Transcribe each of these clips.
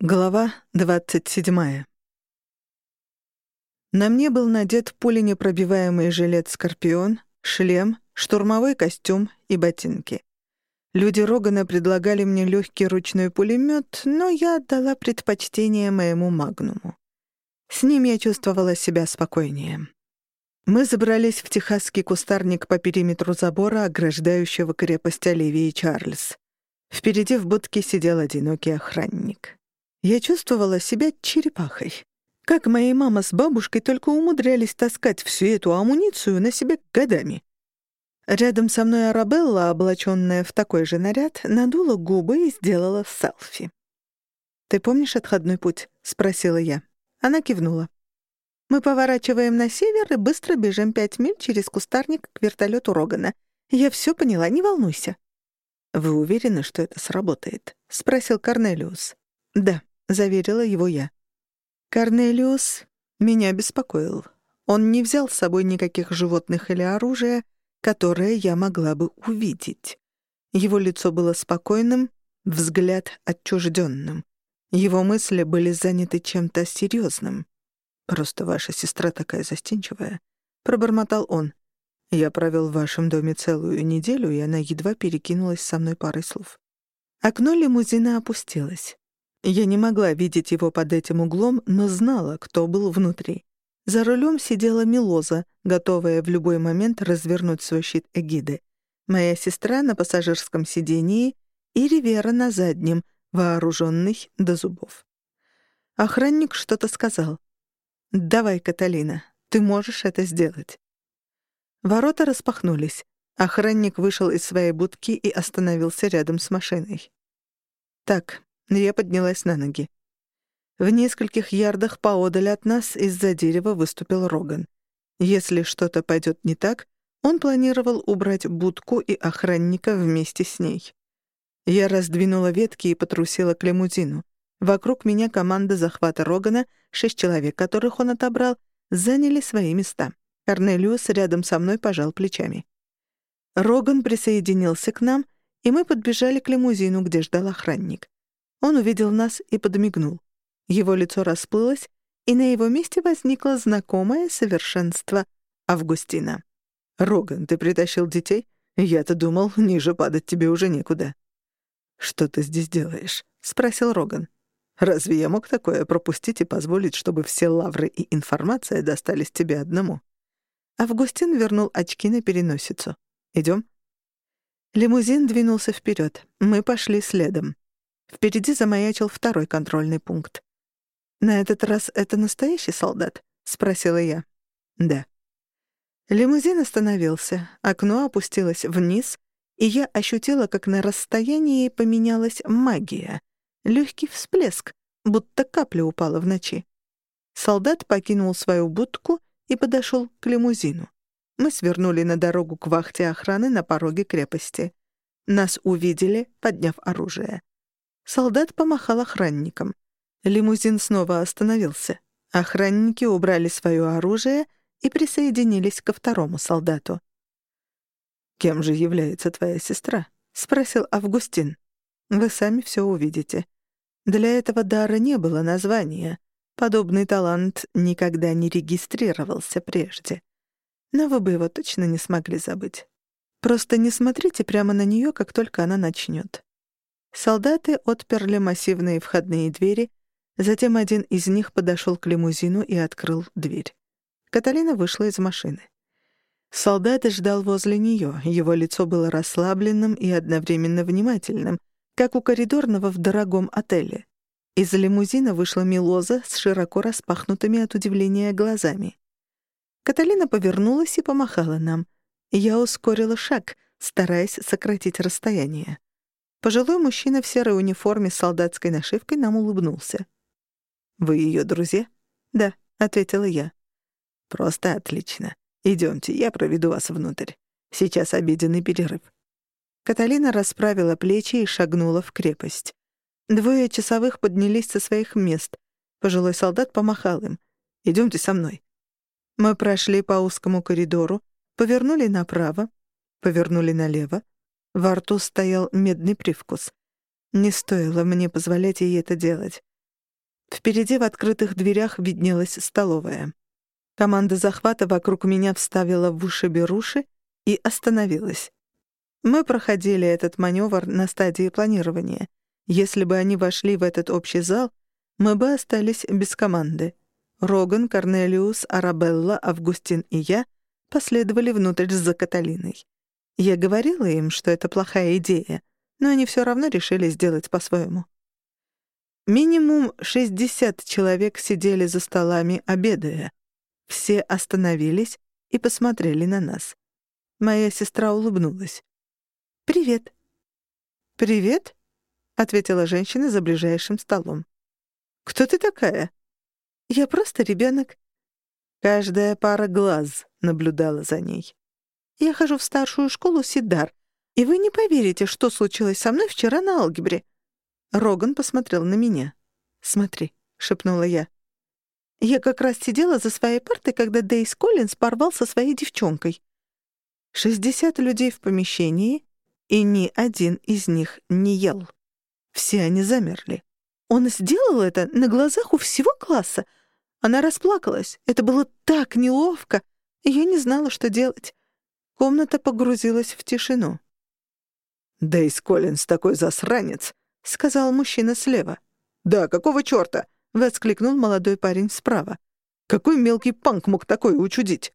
Глава 27. На мне был надет пуленепробиваемый жилет «Скорпион», шлем, штурмовой костюм и ботинки. Люди Рогана предлагали мне легкий ручной пулемет, но я отдала предпочтение моему «Магнуму». С ним я чувствовала себя спокойнее. Мы забрались в техасский кустарник по периметру забора, ограждающего крепость Оливии Чарльз. Впереди в будке сидел одинокий охранник. Я чувствовала себя черепахой. Как моя мама с бабушкой только умудрялись таскать всю эту амуницию на себе годами. Рядом со мной Арабелла, облаченная в такой же наряд, надула губы и сделала селфи. «Ты помнишь отходной путь?» — спросила я. Она кивнула. «Мы поворачиваем на север и быстро бежим пять миль через кустарник к вертолету Рогана. Я все поняла, не волнуйся». «Вы уверены, что это сработает?» — спросил Корнелиус. «Да», — заверила его я. Корнелиус меня беспокоил. Он не взял с собой никаких животных или оружия, которое я могла бы увидеть. Его лицо было спокойным, взгляд отчужденным. Его мысли были заняты чем-то серьезным. «Просто ваша сестра такая застенчивая», — пробормотал он. «Я провел в вашем доме целую неделю, и она едва перекинулась со мной парой слов». Окно лимузина опустилось. Я не могла видеть его под этим углом, но знала, кто был внутри. За рулем сидела Милоза, готовая в любой момент развернуть свой щит эгиды. Моя сестра на пассажирском сидении и Ривера на заднем, вооруженный до зубов. Охранник что-то сказал. «Давай, Каталина, ты можешь это сделать». Ворота распахнулись. Охранник вышел из своей будки и остановился рядом с машиной. «Так, я поднялась на ноги. В нескольких ярдах поодаль от нас из-за дерева выступил Роган. Если что-то пойдет не так, он планировал убрать будку и охранника вместе с ней. Я раздвинула ветки и потрусила к лимузину. Вокруг меня команда захвата Рогана, шесть человек, которых он отобрал, заняли свои места. Корнелиус рядом со мной пожал плечами. Роган присоединился к нам, и мы подбежали к лимузину, где ждал охранник. Он увидел нас и подмигнул. Его лицо расплылось, и на его месте возникло знакомое совершенство Августина. «Роган, ты притащил детей? Я-то думал, ниже падать тебе уже некуда». «Что ты здесь делаешь?» — спросил Роган. «Разве я мог такое пропустить и позволить, чтобы все лавры и информация достались тебе одному?» Августин вернул очки на переносицу. «Идем?» Лимузин двинулся вперед. Мы пошли следом. Впереди замаячил второй контрольный пункт. «На этот раз это настоящий солдат?» — спросила я. «Да». Лимузин остановился, окно опустилось вниз, и я ощутила, как на расстоянии поменялась магия. Легкий всплеск, будто капля упала в ночи. Солдат покинул свою будку и подошел к лимузину. Мы свернули на дорогу к вахте охраны на пороге крепости. Нас увидели, подняв оружие. Солдат помахал охранникам. Лимузин снова остановился. Охранники убрали свое оружие и присоединились ко второму солдату. «Кем же является твоя сестра?» — спросил Августин. «Вы сами все увидите. Для этого дара не было названия. Подобный талант никогда не регистрировался прежде. Но вы бы его точно не смогли забыть. Просто не смотрите прямо на нее, как только она начнет. Солдаты отперли массивные входные двери, затем один из них подошел к лимузину и открыл дверь. Каталина вышла из машины. Солдат ждал возле нее, его лицо было расслабленным и одновременно внимательным, как у коридорного в дорогом отеле. Из лимузина вышла Милоза с широко распахнутыми от удивления глазами. Каталина повернулась и помахала нам. Я ускорила шаг, стараясь сократить расстояние. Пожилой мужчина в серой униформе с солдатской нашивкой нам улыбнулся. «Вы ее друзья?» «Да», — ответила я. «Просто отлично. Идемте, я проведу вас внутрь. Сейчас обеденный перерыв». Каталина расправила плечи и шагнула в крепость. Двое часовых поднялись со своих мест. Пожилой солдат помахал им. «Идемте со мной». Мы прошли по узкому коридору, повернули направо, повернули налево, во рту стоял медный привкус. Не стоило мне позволять ей это делать. Впереди в открытых дверях виднелась столовая. Команда захвата вокруг меня вставила в уши беруши и остановилась. Мы проходили этот маневр на стадии планирования. Если бы они вошли в этот общий зал, мы бы остались без команды. Роган, Корнелиус, Арабелла, Августин и я последовали внутрь за Каталиной. Я говорила им, что это плохая идея, но они все равно решили сделать по-своему. Минимум 60 человек сидели за столами, обедая. Все остановились и посмотрели на нас. Моя сестра улыбнулась. «Привет». «Привет», — ответила женщина за ближайшим столом. «Кто ты такая?» «Я просто ребенок. Каждая пара глаз наблюдала за ней. «Я хожу в старшую школу Сидар, и вы не поверите, что случилось со мной вчера на алгебре». Роган посмотрел на меня. «Смотри», — шепнула я. Я как раз сидела за своей партой, когда Дейс Коллинз порвал со своей девчонкой. Шестьдесят людей в помещении, и ни один из них не ел. Все они замерли. Он сделал это на глазах у всего класса. Она расплакалась. Это было так неловко. Я не знала, что делать. Комната погрузилась в тишину. «Дейс Коллинз такой засранец», — сказал мужчина слева. «Да, какого чёрта?» — воскликнул молодой парень справа. «Какой мелкий панк мог такое учудить?»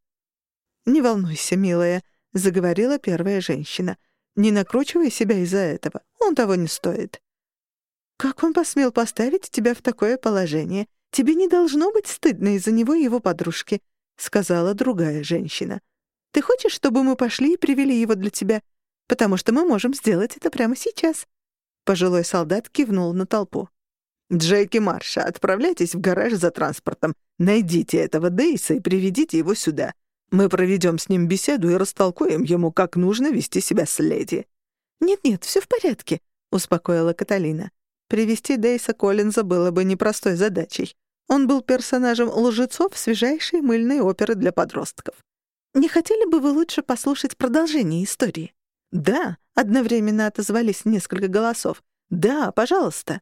«Не волнуйся, милая», — заговорила первая женщина. Не накручивай себя из-за этого. Он того не стоит. Как он посмел поставить тебя в такое положение? Тебе не должно быть стыдно из-за него и его подружки, сказала другая женщина. Ты хочешь, чтобы мы пошли и привели его для тебя? Потому что мы можем сделать это прямо сейчас. Пожилой солдат кивнул на толпу. «Джейк и Марша, отправляйтесь в гараж за транспортом. Найдите этого Дейса и приведите его сюда. Мы проведем с ним беседу и растолкуем ему, как нужно вести себя с леди». «Нет-нет, все в порядке», — успокоила Каталина. Привести Дейса Коллинза было бы непростой задачей. Он был персонажем лжецов свежайшей мыльной оперы для подростков. «Не хотели бы вы лучше послушать продолжение истории?» «Да», — одновременно отозвались несколько голосов. «Да, пожалуйста».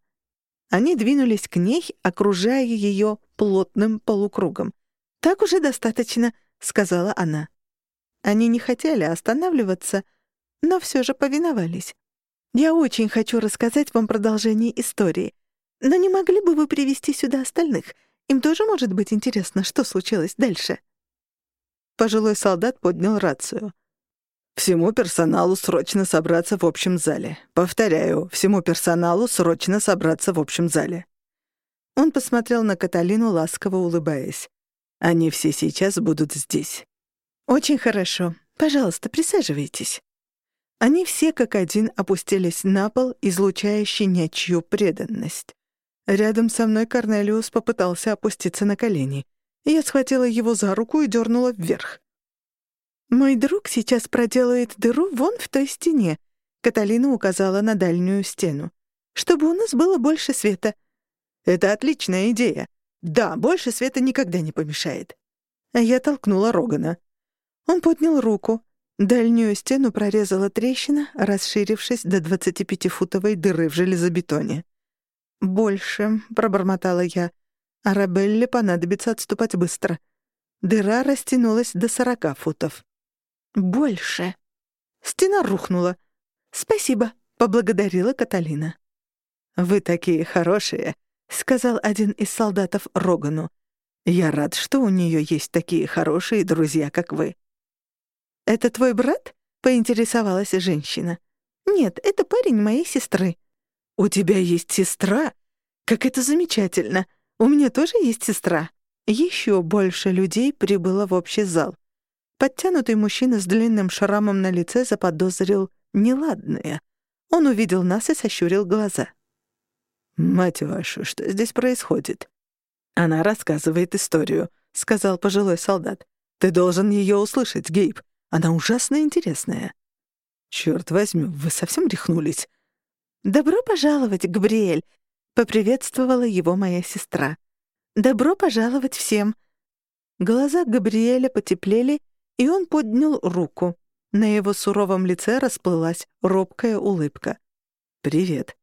Они двинулись к ней, окружая ее плотным полукругом. «Так уже достаточно», — сказала она. Они не хотели останавливаться, но все же повиновались. «Я очень хочу рассказать вам продолжение истории, но не могли бы вы привести сюда остальных? Им тоже может быть интересно, что случилось дальше». Пожилой солдат поднял рацию. «Всему персоналу срочно собраться в общем зале. Повторяю, всему персоналу срочно собраться в общем зале». Он посмотрел на Каталину, ласково улыбаясь. Они все сейчас будут здесь. Очень хорошо. Пожалуйста, присаживайтесь. Они все как один опустились на пол, излучая щенячью преданность. Рядом со мной Корнелиус попытался опуститься на колени. Я схватила его за руку и дернула вверх. «Мой друг сейчас проделает дыру вон в той стене», — Каталина указала на дальнюю стену. «Чтобы у нас было больше света». «Это отличная идея. Да, больше света никогда не помешает. Я толкнула Рогана. Он поднял руку. Дальнюю стену прорезала трещина, расширившись до 25-футовой дыры в железобетоне. «Больше», — пробормотала я. «Арабелле понадобится отступать быстро». Дыра растянулась до 40 футов. «Больше». Стена рухнула. «Спасибо», — поблагодарила Каталина. «Вы такие хорошие», — сказал один из солдатов Рогану. «Я рад, что у нее есть такие хорошие друзья, как вы». «Это твой брат?» — поинтересовалась женщина. «Нет, это парень моей сестры». «У тебя есть сестра? Как это замечательно! У меня тоже есть сестра». Еще больше людей прибыло в общий зал. Подтянутый мужчина с длинным шрамом на лице заподозрил неладное. Он увидел нас и сощурил глаза. «Мать вашу, что здесь происходит?» «Она рассказывает историю», — сказал пожилой солдат. «Ты должен ее услышать, Гейб. Она ужасно интересная». «Чёрт возьми, вы совсем рехнулись?» «Добро пожаловать, Габриэль!» — поприветствовала его моя сестра. «Добро пожаловать всем!» Глаза Габриэля потеплели, и он поднял руку. На его суровом лице расплылась робкая улыбка. «Привет»,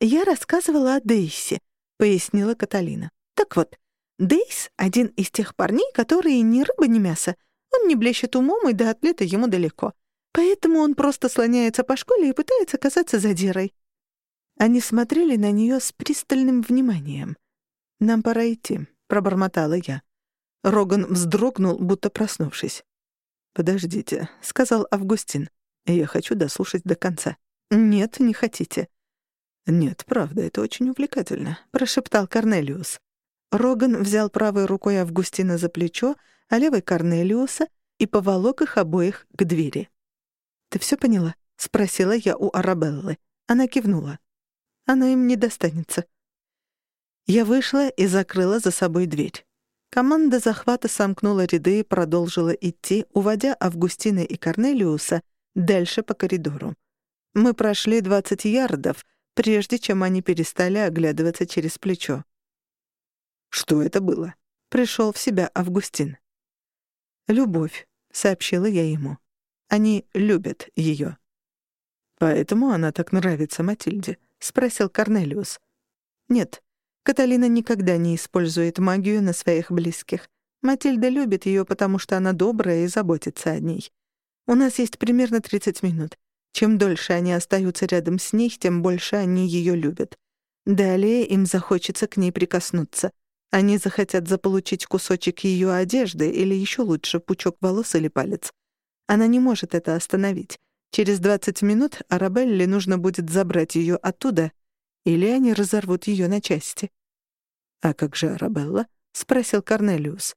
я рассказывала о Дейсе. пояснила Каталина. «Так вот, Дейс — один из тех парней, которые ни рыба, ни мясо. Он не блещет умом, и до атлета ему далеко. Поэтому он просто слоняется по школе и пытается казаться задирой». Они смотрели на нее с пристальным вниманием. «Нам пора идти», — пробормотала я. Роган вздрогнул, будто проснувшись. «Подождите», — сказал Августин. «Я хочу дослушать до конца». «Нет, не хотите». «Нет, правда, это очень увлекательно», — прошептал Корнелиус. Роган взял правой рукой Августина за плечо, а левой — Корнелиуса, и поволок их обоих к двери. «Ты все поняла?» — спросила я у Арабеллы. Она кивнула. «Она им не достанется». Я вышла и закрыла за собой дверь. Команда захвата сомкнула ряды и продолжила идти, уводя Августина и Корнелиуса дальше по коридору. Мы прошли 20 ярдов, прежде чем они перестали оглядываться через плечо. «Что это было?» — пришел в себя Августин. «Любовь», — сообщила я ему. «Они любят ее». «Поэтому она так нравится Матильде?» — спросил Корнелиус. «Нет, Каталина никогда не использует магию на своих близких. Матильда любит ее, потому что она добрая и заботится о ней. У нас есть примерно 30 минут. Чем дольше они остаются рядом с ней, тем больше они ее любят. Далее им захочется к ней прикоснуться. Они захотят заполучить кусочек ее одежды или еще лучше пучок волос или палец. Она не может это остановить. Через 20 минут Арабелле нужно будет забрать ее оттуда, или они разорвут ее на части. «А как же Арабелла?» — спросил Корнелиус.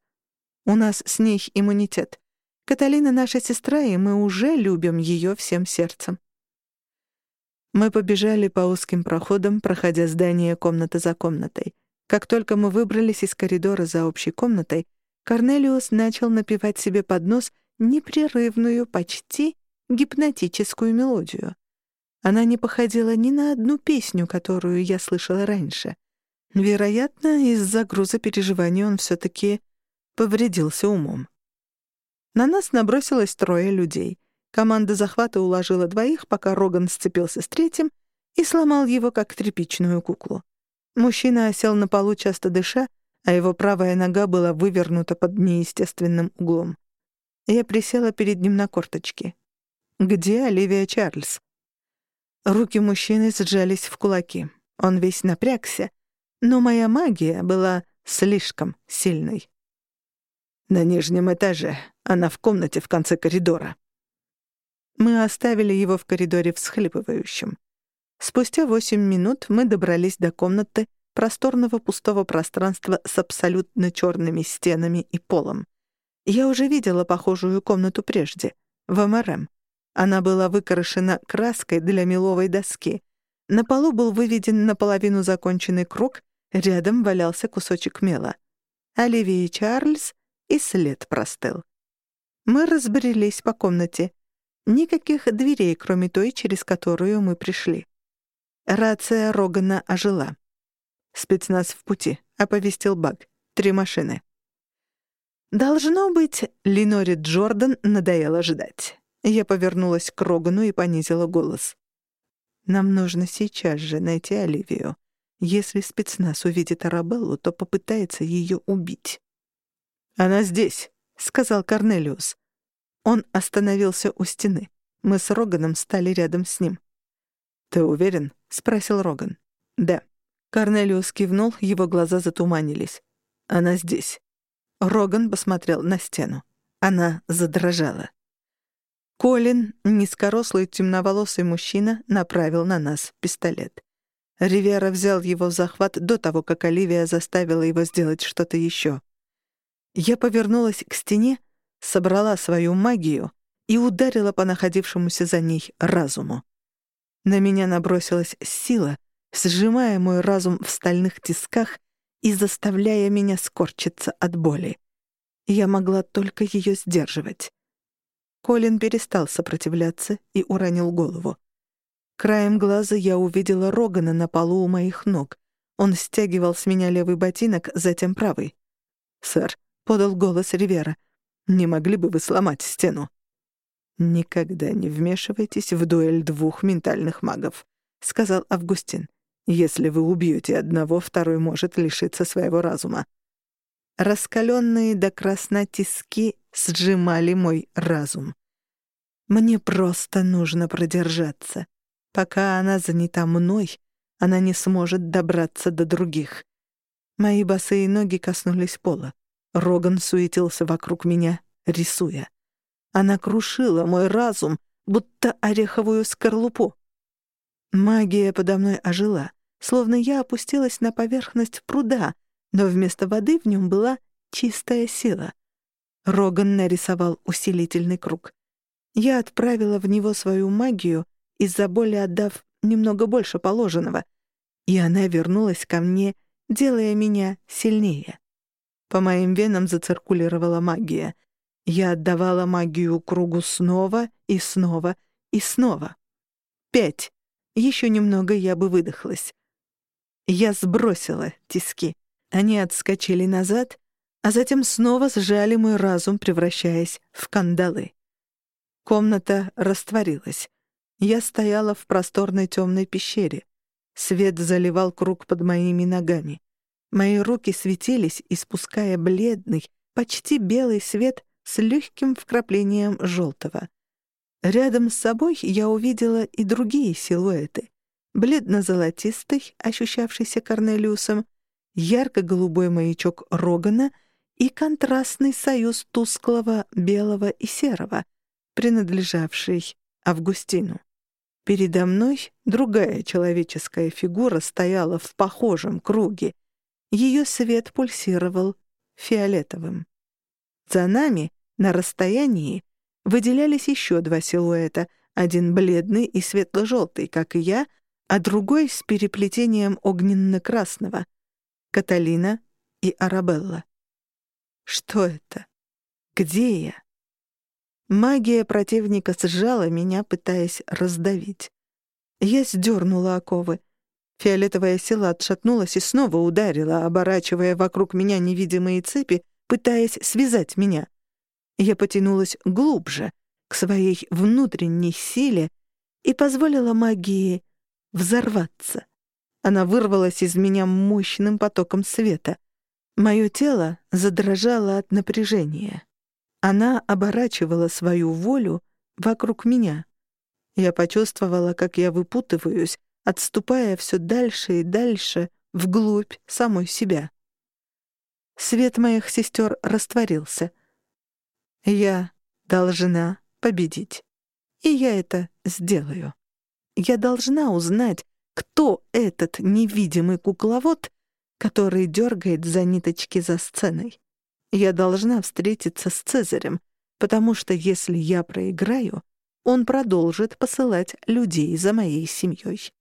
«У нас с ней иммунитет. Каталина наша сестра, и мы уже любим ее всем сердцем». Мы побежали по узким проходам, проходя здание комната за комнатой. Как только мы выбрались из коридора за общей комнатой, Корнелиус начал напевать себе под нос непрерывную, почти гипнотическую мелодию. Она не походила ни на одну песню, которую я слышала раньше. Вероятно, из-за груза переживаний он все-таки повредился умом. На нас набросилось трое людей. Команда захвата уложила двоих, пока Роган сцепился с третьим и сломал его, как тряпичную куклу. Мужчина осел на полу, часто дыша, а его правая нога была вывернута под неестественным углом. Я присела перед ним на корточки. «Где Оливия Чарльз?» Руки мужчины сжались в кулаки. Он весь напрягся, но моя магия была слишком сильной. На нижнем этаже, она в комнате в конце коридора. Мы оставили его в коридоре всхлипывающим. Спустя восемь минут мы добрались до комнаты просторного пустого пространства с абсолютно черными стенами и полом. Я уже видела похожую комнату прежде, в МРМ. Она была выкрашена краской для меловой доски. На полу был выведен наполовину законченный круг, Рядом валялся кусочек мела. Оливия Чарльз и след простыл. Мы разбрелись по комнате. Никаких дверей, кроме той, через которую мы пришли. Рация Рогана ожила. «Спецназ в пути», — оповестил Баг. «Три машины». Должно быть, Леноре Джордан надоело ждать. Я повернулась к Рогану и понизила голос. «Нам нужно сейчас же найти Оливию. Если спецназ увидит Арабеллу, то попытается ее убить. «Она здесь», — сказал Корнелиус. Он остановился у стены. Мы с Роганом стали рядом с ним. «Ты уверен?» — спросил Роган. «Да». Корнелиус кивнул, его глаза затуманились. «Она здесь». Роган посмотрел на стену. Она задрожала. Колин, низкорослый темноволосый мужчина, направил на нас пистолет. Ривера взял его в захват до того, как Оливия заставила его сделать что-то еще. Я повернулась к стене, собрала свою магию и ударила по находившемуся за ней разуму. На меня набросилась сила, сжимая мой разум в стальных тисках и заставляя меня скорчиться от боли. Я могла только ее сдерживать. Колин перестал сопротивляться и уронил голову. Краем глаза я увидела Рогана на полу у моих ног. Он стягивал с меня левый ботинок, затем правый. «Сэр», — подал голос Ривера, — «не могли бы вы сломать стену?» «Никогда не вмешивайтесь в дуэль двух ментальных магов», — сказал Августин. Если вы убьете одного, второй может лишиться своего разума. Раскаленные до красна тиски сжимали мой разум. Мне просто нужно продержаться. Пока она занята мной, она не сможет добраться до других. Мои босые ноги коснулись пола. Роган суетился вокруг меня, рисуя. Она крушила мой разум, будто ореховую скорлупу. Магия подо мной ожила, словно я опустилась на поверхность пруда, но вместо воды в нем была чистая сила. Роган нарисовал усилительный круг. Я отправила в него свою магию, из-за боли отдав немного больше положенного, и она вернулась ко мне, делая меня сильнее. По моим венам зациркулировала магия. Я отдавала магию кругу снова и снова и снова. Пять. Еще немного я бы выдохлась. Я сбросила тиски. Они отскочили назад, а затем снова сжали мой разум, превращаясь в кандалы. Комната растворилась. Я стояла в просторной темной пещере. Свет заливал круг под моими ногами. Мои руки светились, испуская бледный, почти белый свет с легким вкраплением желтого. Рядом с собой я увидела и другие силуэты. Бледно-золотистый, ощущавшийся Корнелиусом, ярко-голубой маячок Рогана и контрастный союз тусклого белого и серого, принадлежавший Августину. Передо мной другая человеческая фигура стояла в похожем круге. Ее свет пульсировал фиолетовым. За нами, на расстоянии, выделялись еще два силуэта, один бледный и светло-желтый, как и я, а другой с переплетением огненно-красного — Каталина и Арабелла. Что это? Где я? Магия противника сжала меня, пытаясь раздавить. Я сдернула оковы. Фиолетовая сила отшатнулась и снова ударила, оборачивая вокруг меня невидимые цепи, пытаясь связать меня. Я потянулась глубже, к своей внутренней силе, и позволила магии взорваться. Она вырвалась из меня мощным потоком света. Мое тело задрожало от напряжения. Она оборачивала свою волю вокруг меня. Я почувствовала, как я выпутываюсь, отступая все дальше и дальше вглубь самой себя. Свет моих сестер растворился. Я должна победить. И я это сделаю. Я должна узнать, кто этот невидимый кукловод, который дергает за ниточки за сценой. Я должна встретиться с Цезарем, потому что если я проиграю, он продолжит посылать людей за моей семьей.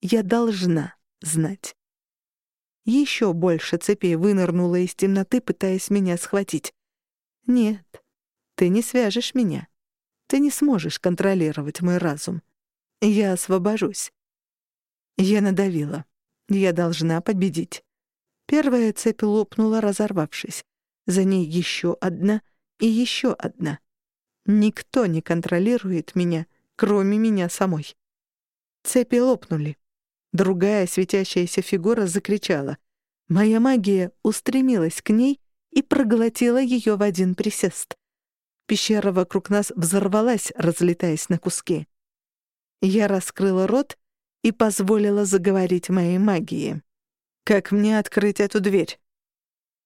Я должна знать. Еще больше цепей вынырнула из темноты, пытаясь меня схватить. Нет, ты не свяжешь меня. Ты не сможешь контролировать мой разум. Я освобожусь. Я надавила. Я должна победить. Первая цепь лопнула, разорвавшись. За ней еще одна и еще одна. Никто не контролирует меня, кроме меня самой. Цепи лопнули. Другая светящаяся фигура закричала. Моя магия устремилась к ней и проглотила ее в один присест. Пещера вокруг нас взорвалась, разлетаясь на куски. Я раскрыла рот и позволила заговорить моей магии. «Как мне открыть эту дверь?»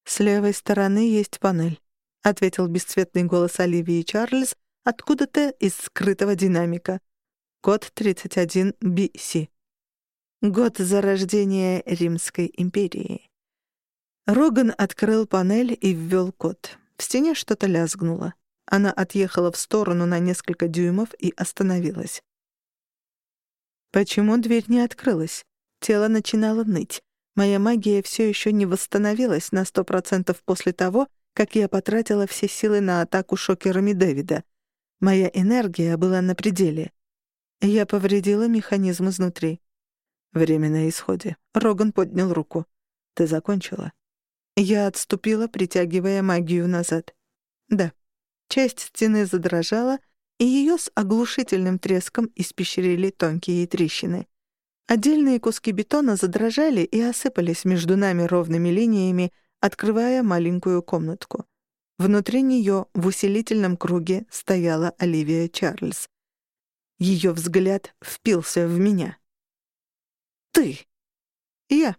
«С левой стороны есть панель», — ответил бесцветный голос Оливии Чарльз откуда-то из скрытого динамика. Код 31 BC. Год зарождения Римской империи. Роган открыл панель и ввел код. В стене что-то лязгнуло. Она отъехала в сторону на несколько дюймов и остановилась. Почему дверь не открылась? Тело начинало ныть. Моя магия все еще не восстановилась на сто процентов после того, как я потратила все силы на атаку шокерами Дэвида. Моя энергия была на пределе. Я повредила механизм изнутри. Время на исходе. Роган поднял руку. «Ты закончила?» Я отступила, притягивая магию назад. Да. Часть стены задрожала, и ее с оглушительным треском испещрили тонкие трещины. Отдельные куски бетона задрожали и осыпались между нами ровными линиями, открывая маленькую комнатку. Внутри нее в усилительном круге стояла Оливия Чарльз. Ее взгляд впился в меня. «Ты!» «Я!»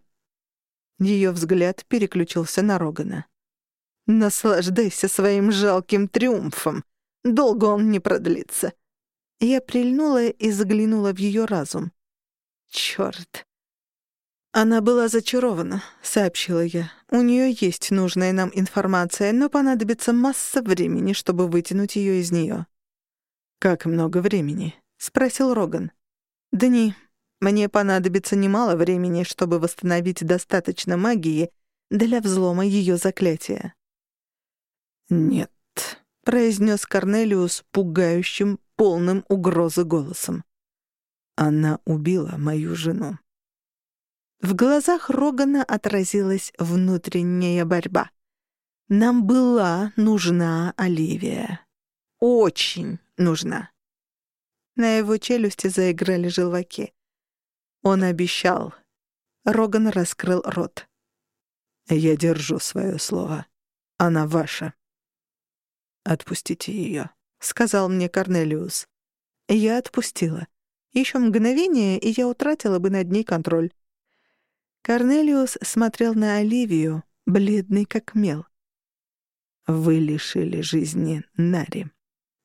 Ее взгляд переключился на Рогана. «Наслаждайся своим жалким триумфом. Долго он не продлится». Я прильнула и заглянула в ее разум. Чёрт. Она была зачарована, сообщила я. У нее есть нужная нам информация, но понадобится масса времени, чтобы вытянуть ее из нее. Как много времени? спросил Роган. Дни. Мне понадобится немало времени, чтобы восстановить достаточно магии для взлома ее заклятия. Нет, произнес Корнелиус пугающим, полным угрозы голосом. Она убила мою жену. В глазах Рогана отразилась внутренняя борьба. Нам была нужна Оливия. Очень нужна. На его челюсти заиграли желваки. Он обещал. Роган раскрыл рот. «Я держу свое слово. Она ваша». «Отпустите ее», — сказал мне Корнелиус. Я отпустила. Еще мгновение, и я утратила бы над ней контроль. Корнелиус смотрел на Оливию, бледный как мел. «Вы лишили жизни Нари.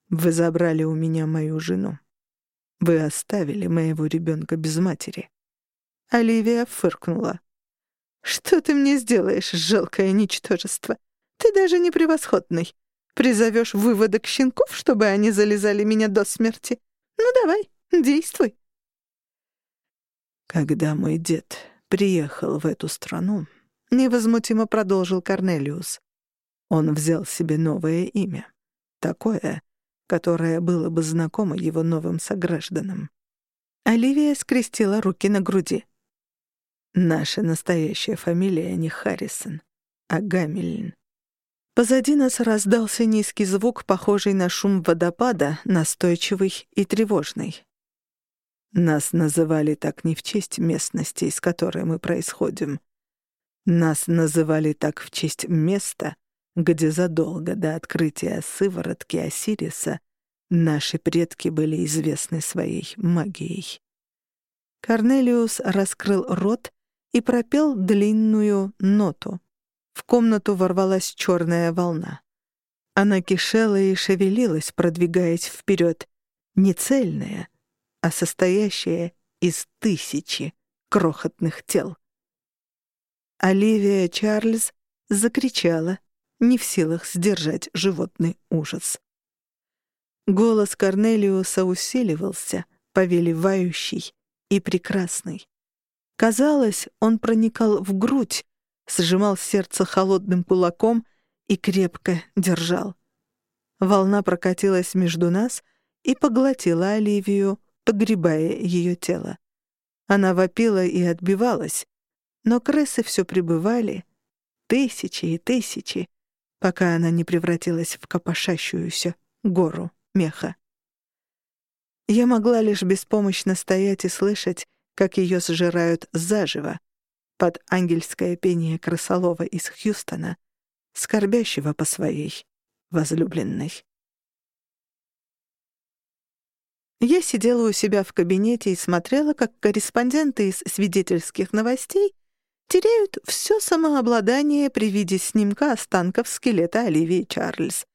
Вы забрали у меня мою жену. Вы оставили моего ребенка без матери». Оливия фыркнула. «Что ты мне сделаешь, жалкое ничтожество? Ты даже не превосходный. Призовешь выводок щенков, чтобы они залезали меня до смерти? Ну давай, Действуй. Когда мой дед приехал в эту страну, невозмутимо продолжил Корнелиус, он взял себе новое имя, такое, которое было бы знакомо его новым согражданам. Оливия скрестила руки на груди. Наша настоящая фамилия не Харрисон, а Гамильн. Позади нас раздался низкий звук, похожий на шум водопада, настойчивый и тревожный. Нас называли так не в честь местности, из которой мы происходим. Нас называли так в честь места, где задолго до открытия сыворотки Осириса наши предки были известны своей магией. Корнелиус раскрыл рот и пропел длинную ноту. В комнату ворвалась черная волна. Она кишела и шевелилась, продвигаясь вперед, нецельная, а состоящее из тысячи крохотных тел. Оливия Чарльз закричала, не в силах сдержать животный ужас. Голос Корнелиуса усиливался, повелевающий и прекрасный. Казалось, он проникал в грудь, сжимал сердце холодным кулаком и крепко держал. Волна прокатилась между нас и поглотила Оливию, погребая ее тело. Она вопила и отбивалась, но крысы все пребывали, тысячи и тысячи, пока она не превратилась в копошащуюся гору меха. Я могла лишь беспомощно стоять и слышать, как ее сжирают заживо, под ангельское пение крысолова из Хьюстона, скорбящего по своей возлюбленной. Я сидела у себя в кабинете и смотрела, как корреспонденты из свидетельских новостей теряют все самообладание при виде снимка останков скелета Оливии Чарльз.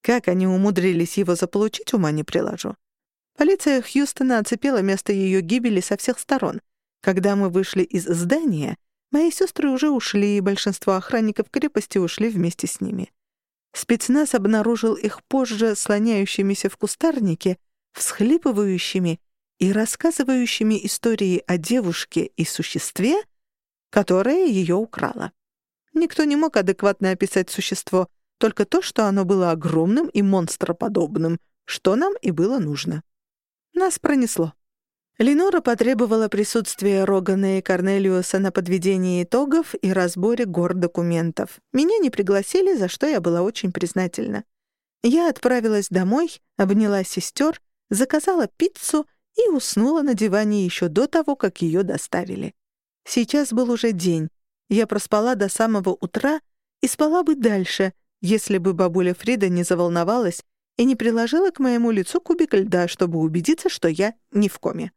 Как они умудрились его заполучить, ума не приложу. Полиция Хьюстона оцепила место ее гибели со всех сторон. Когда мы вышли из здания, мои сестры уже ушли, и большинство охранников крепости ушли вместе с ними. Спецназ обнаружил их позже слоняющимися в кустарнике, всхлипывающими и рассказывающими истории о девушке и существе, которое ее украло. Никто не мог адекватно описать существо, только то, что оно было огромным и монстроподобным, что нам и было нужно. Нас пронесло. Ленора потребовала присутствия Рогана и Корнелиуса на подведении итогов и разборе гор документов. Меня не пригласили, за что я была очень признательна. Я отправилась домой, обняла сестер заказала пиццу и уснула на диване еще до того, как ее доставили. Сейчас был уже день. Я проспала до самого утра и спала бы дальше, если бы бабуля Фрида не заволновалась и не приложила к моему лицу кубик льда, чтобы убедиться, что я не в коме.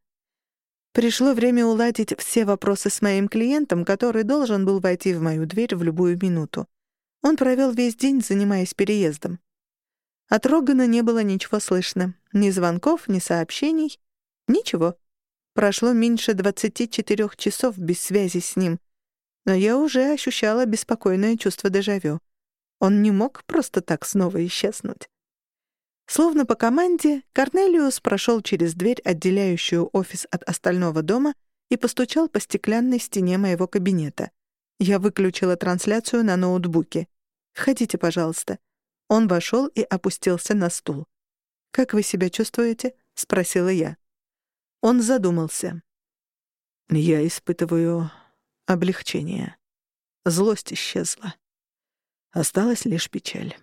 Пришло время уладить все вопросы с моим клиентом, который должен был войти в мою дверь в любую минуту. Он провел весь день, занимаясь переездом. От Рогана не было ничего слышно. Ни звонков, ни сообщений. Ничего. Прошло меньше 24 часов без связи с ним. Но я уже ощущала беспокойное чувство дежавю. Он не мог просто так снова исчезнуть. Словно по команде, Корнелиус прошел через дверь, отделяющую офис от остального дома, и постучал по стеклянной стене моего кабинета. Я выключила трансляцию на ноутбуке. «Входите, пожалуйста». Он вошел и опустился на стул. «Как вы себя чувствуете?» — спросила я. Он задумался. «Я испытываю облегчение. Злость исчезла. Осталась лишь печаль.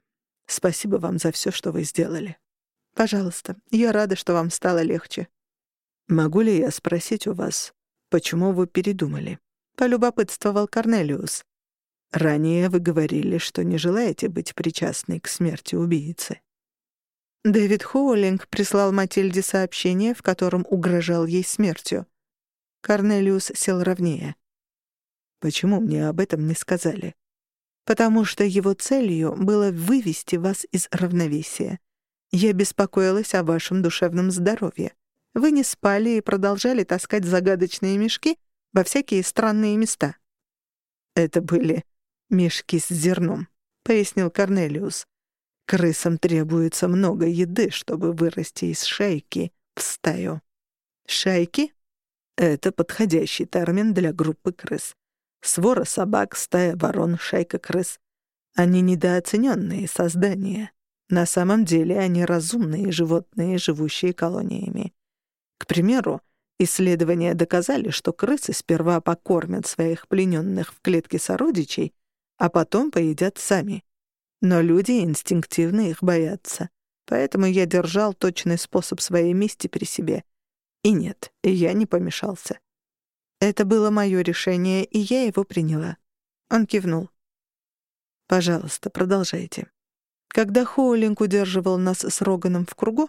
Спасибо вам за все, что вы сделали. Пожалуйста, я рада, что вам стало легче. Могу ли я спросить у вас, почему вы передумали?» — полюбопытствовал Корнелиус. «Ранее вы говорили, что не желаете быть причастной к смерти убийцы». Дэвид Хоулинг прислал Матильде сообщение, в котором угрожал ей смертью. Корнелиус сел ровнее. «Почему мне об этом не сказали?» Потому что его целью было вывести вас из равновесия. Я беспокоилась о вашем душевном здоровье. Вы не спали и продолжали таскать загадочные мешки во всякие странные места. Это были мешки с зерном, пояснил Корнелиус. Крысам требуется много еды, чтобы вырасти из шайки в стаю. Шайки — это подходящий термин для группы крыс. Свора собак, стая ворон, шайка крыс. Они недооцененные создания. На самом деле они разумные животные, живущие колониями. К примеру, исследования доказали, что крысы сперва покормят своих плененных в клетке сородичей, а потом поедят сами. Но люди инстинктивно их боятся. Поэтому я держал точный способ своей мести при себе. И нет, я не помешался. Это было мое решение, и я его приняла. Он кивнул. «Пожалуйста, продолжайте». Когда Хоулинг удерживал нас с Роганом в кругу,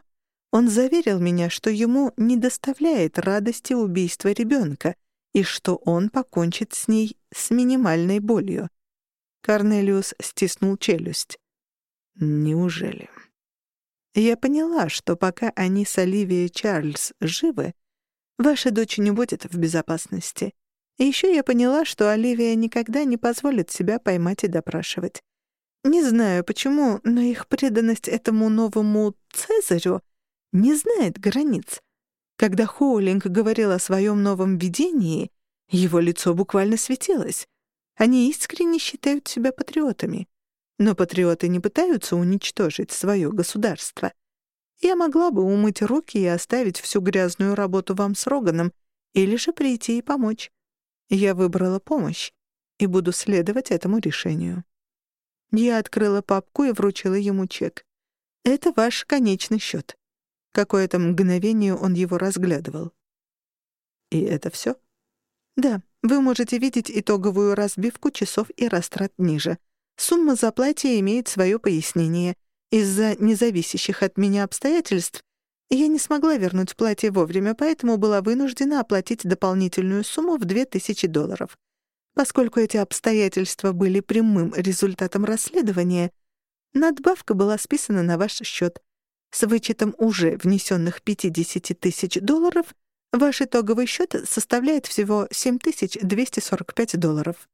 он заверил меня, что ему не доставляет радости убийства ребенка и что он покончит с ней с минимальной болью. Корнелиус стиснул челюсть. «Неужели?» Я поняла, что пока они с Оливией Чарльз живы, Ваша дочь не будет в безопасности. И еще я поняла, что Оливия никогда не позволит себя поймать и допрашивать. Не знаю почему, но их преданность этому новому Цезарю не знает границ. Когда Хоулинг говорил о своем новом видении, его лицо буквально светилось. Они искренне считают себя патриотами. Но патриоты не пытаются уничтожить свое государство. Я могла бы умыть руки и оставить всю грязную работу вам с Роганом, или же прийти и помочь. Я выбрала помощь и буду следовать этому решению. Я открыла папку и вручила ему чек. Это ваш конечный счет. Какое-то мгновение он его разглядывал. И это все? Да, вы можете видеть итоговую разбивку часов и растрат ниже. Сумма за платье имеет свое пояснение — из-за независящих от меня обстоятельств я не смогла вернуть платье вовремя, поэтому была вынуждена оплатить дополнительную сумму в 2000 долларов. Поскольку эти обстоятельства были прямым результатом расследования, надбавка была списана на ваш счет. С вычетом уже внесенных 50 тысяч долларов ваш итоговый счет составляет всего 7245 долларов.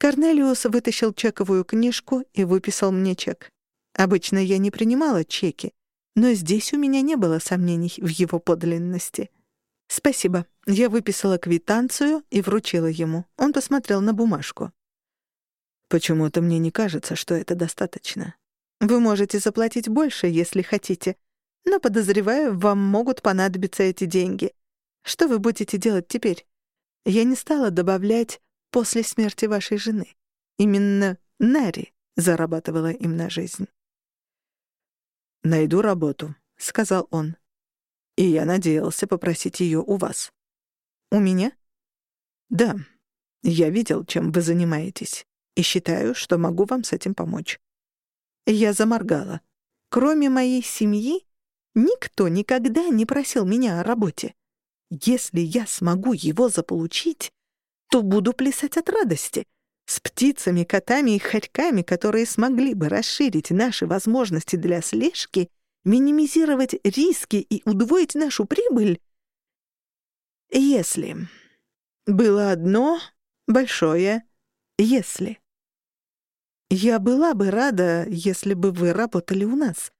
Корнелиус вытащил чековую книжку и выписал мне чек. Обычно я не принимала чеки, но здесь у меня не было сомнений в его подлинности. «Спасибо». Я выписала квитанцию и вручила ему. Он посмотрел на бумажку. «Почему-то мне не кажется, что это достаточно. Вы можете заплатить больше, если хотите, но, подозреваю, вам могут понадобиться эти деньги. Что вы будете делать теперь?» Я не стала добавлять после смерти вашей жены. Именно Нари зарабатывала им на жизнь. «Найду работу», — сказал он. И я надеялся попросить ее у вас. У меня? Да. Я видел, чем вы занимаетесь, и считаю, что могу вам с этим помочь. Я заморгала. Кроме моей семьи, никто никогда не просил меня о работе. Если я смогу его заполучить, то буду плясать от радости. С птицами, котами и хорьками, которые смогли бы расширить наши возможности для слежки, минимизировать риски и удвоить нашу прибыль. Если было одно большое «если». Я была бы рада, если бы вы работали у нас.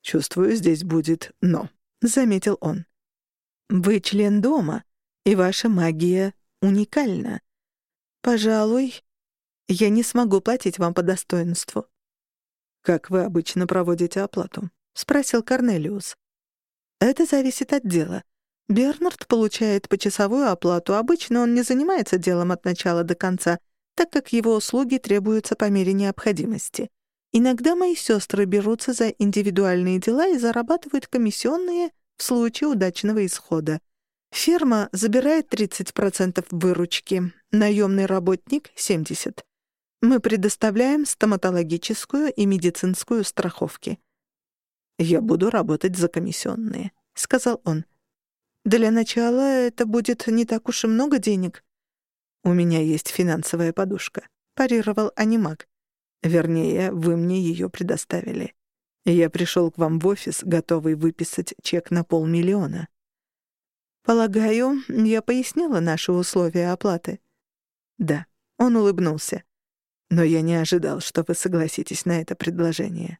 Чувствую, здесь будет «но», — заметил он. Вы член дома, и ваша магия уникальна. Пожалуй, я не смогу платить вам по достоинству. Как вы обычно проводите оплату? спросил Корнелиус. Это зависит от дела. Бернард получает почасовую оплату. Обычно он не занимается делом от начала до конца, так как его услуги требуются по мере необходимости. Иногда мои сестры берутся за индивидуальные дела и зарабатывают комиссионные в случае удачного исхода. Фирма забирает 30% выручки, наемный работник — 70%. Мы предоставляем стоматологическую и медицинскую страховки. «Я буду работать за комиссионные», — сказал он. «Для начала это будет не так уж и много денег». «У меня есть финансовая подушка», — парировал анимак. «Вернее, вы мне ее предоставили. Я пришел к вам в офис, готовый выписать чек на полмиллиона. Полагаю, я пояснила наши условия оплаты. Да, он улыбнулся. Но я не ожидал, что вы согласитесь на это предложение.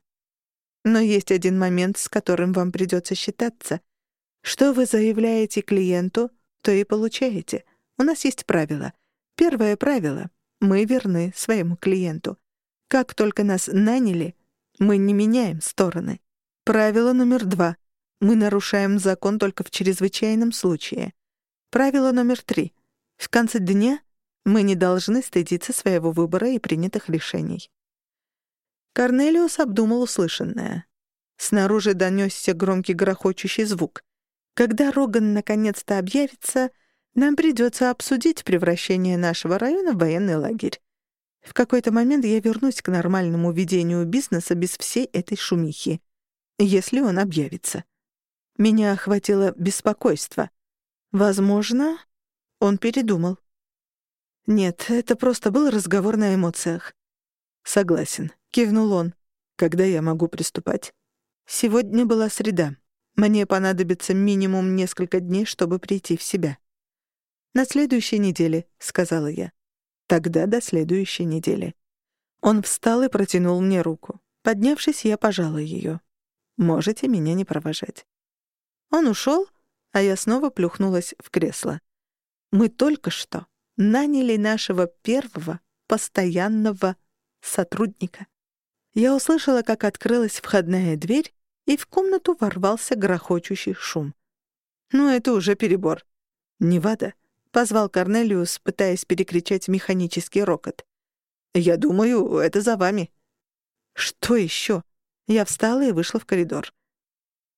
Но есть один момент, с которым вам придется считаться. Что вы заявляете клиенту, то и получаете. У нас есть правило. Первое правило — мы верны своему клиенту. Как только нас наняли, мы не меняем стороны. Правило номер два. Мы нарушаем закон только в чрезвычайном случае. Правило номер три. В конце дня мы не должны стыдиться своего выбора и принятых решений. Корнелиус обдумал услышанное. Снаружи донесся громкий грохочущий звук. Когда Роган наконец-то объявится, нам придется обсудить превращение нашего района в военный лагерь. В какой-то момент я вернусь к нормальному ведению бизнеса без всей этой шумихи, если он объявится. Меня охватило беспокойство. Возможно, он передумал. Нет, это просто был разговор на эмоциях. Согласен, кивнул он. Когда я могу приступать? Сегодня была среда. Мне понадобится минимум несколько дней, чтобы прийти в себя. На следующей неделе, сказала я. Тогда до следующей недели. Он встал и протянул мне руку. Поднявшись, я пожала ее. Можете меня не провожать. Он ушел, а я снова плюхнулась в кресло. Мы только что наняли нашего первого постоянного сотрудника. Я услышала, как открылась входная дверь, и в комнату ворвался грохочущий шум. Ну, это уже перебор. Невада — позвал Корнелиус, пытаясь перекричать механический рокот. «Я думаю, это за вами». «Что еще?» Я встала и вышла в коридор.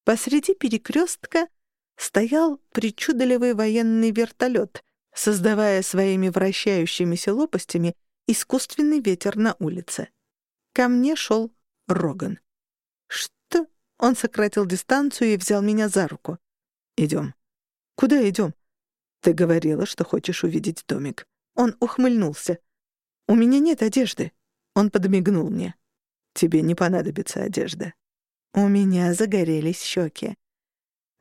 Посреди перекрестка стоял причудливый военный вертолет, создавая своими вращающимися лопастями искусственный ветер на улице. Ко мне шел Роган. «Что?» Он сократил дистанцию и взял меня за руку. «Идем». «Куда идем?» Ты говорила, что хочешь увидеть домик. Он ухмыльнулся. У меня нет одежды. Он подмигнул мне. Тебе не понадобится одежда. У меня загорелись щеки.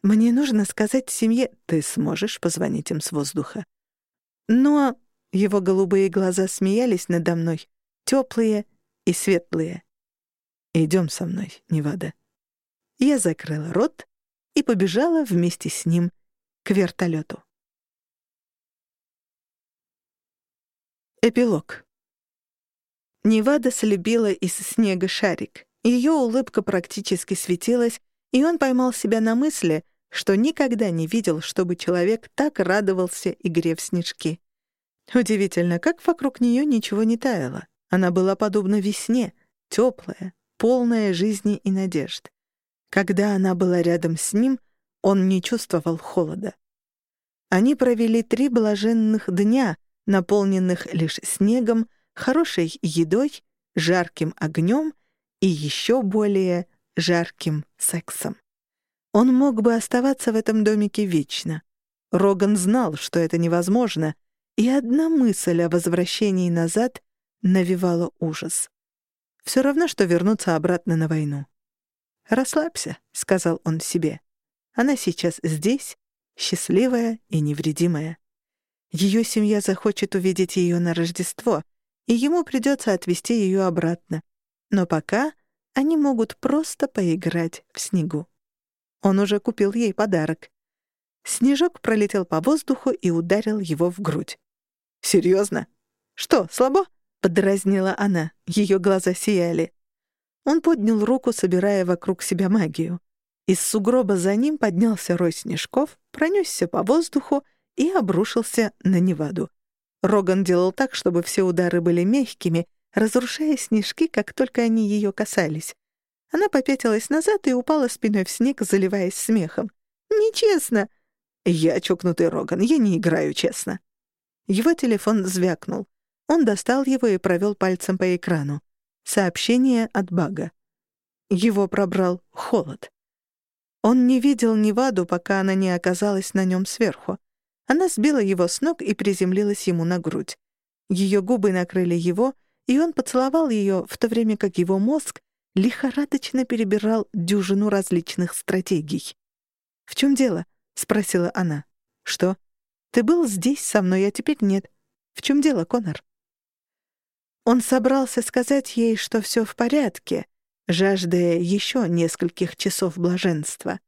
Мне нужно сказать семье, ты сможешь позвонить им с воздуха. Но его голубые глаза смеялись надо мной, теплые и светлые. Идем со мной, Невада. Я закрыла рот и побежала вместе с ним к вертолету. Эпилог. Невада слепила из снега шарик. Ее улыбка практически светилась, и он поймал себя на мысли, что никогда не видел, чтобы человек так радовался игре в снежки. Удивительно, как вокруг нее ничего не таяло. Она была подобна весне, теплая, полная жизни и надежд. Когда она была рядом с ним, Он не чувствовал холода. Они провели три блаженных дня, наполненных лишь снегом, хорошей едой, жарким огнем и еще более жарким сексом. Он мог бы оставаться в этом домике вечно. Роган знал, что это невозможно, и одна мысль о возвращении назад навевала ужас. Все равно, что вернуться обратно на войну. «Расслабься», — сказал он себе. «Она сейчас здесь, счастливая и невредимая. Ее семья захочет увидеть ее на Рождество, и ему придется отвезти ее обратно. Но пока они могут просто поиграть в снегу. Он уже купил ей подарок. Снежок пролетел по воздуху и ударил его в грудь. «Серьезно? Что, слабо?» — подразнила она. Ее глаза сияли. Он поднял руку, собирая вокруг себя магию. Из сугроба за ним поднялся рой снежков, пронесся по воздуху и обрушился на Неваду. Роган делал так, чтобы все удары были мягкими, разрушая снежки, как только они ее касались. Она попятилась назад и упала спиной в снег, заливаясь смехом. «Нечестно!» «Я чокнутый Роган, я не играю честно». Его телефон звякнул. Он достал его и провел пальцем по экрану. Сообщение от Бага. Его пробрал холод. Он не видел Неваду, пока она не оказалась на нем сверху. Она сбила его с ног и приземлилась ему на грудь. Ее губы накрыли его, и он поцеловал ее, в то время как его мозг лихорадочно перебирал дюжину различных стратегий. «В чем дело?» — спросила она. «Что? Ты был здесь со мной, а теперь нет. В чем дело, Конор?» Он собрался сказать ей, что все в порядке, жаждая еще нескольких часов блаженства.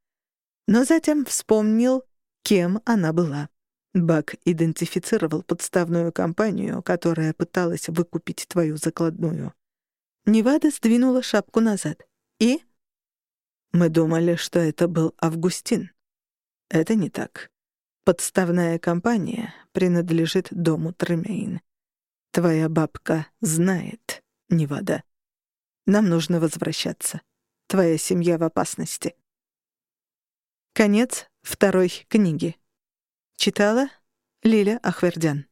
Но затем вспомнил, кем она была. Бак идентифицировал подставную компанию, которая пыталась выкупить твою закладную. Невада сдвинула шапку назад. «И?» «Мы думали, что это был Августин. Это не так. Подставная компания принадлежит дому Тремейн. Твоя бабка знает, Невада. Нам нужно возвращаться. Твоя семья в опасности. Конец второй книги. Читала Лиля Ахвердян.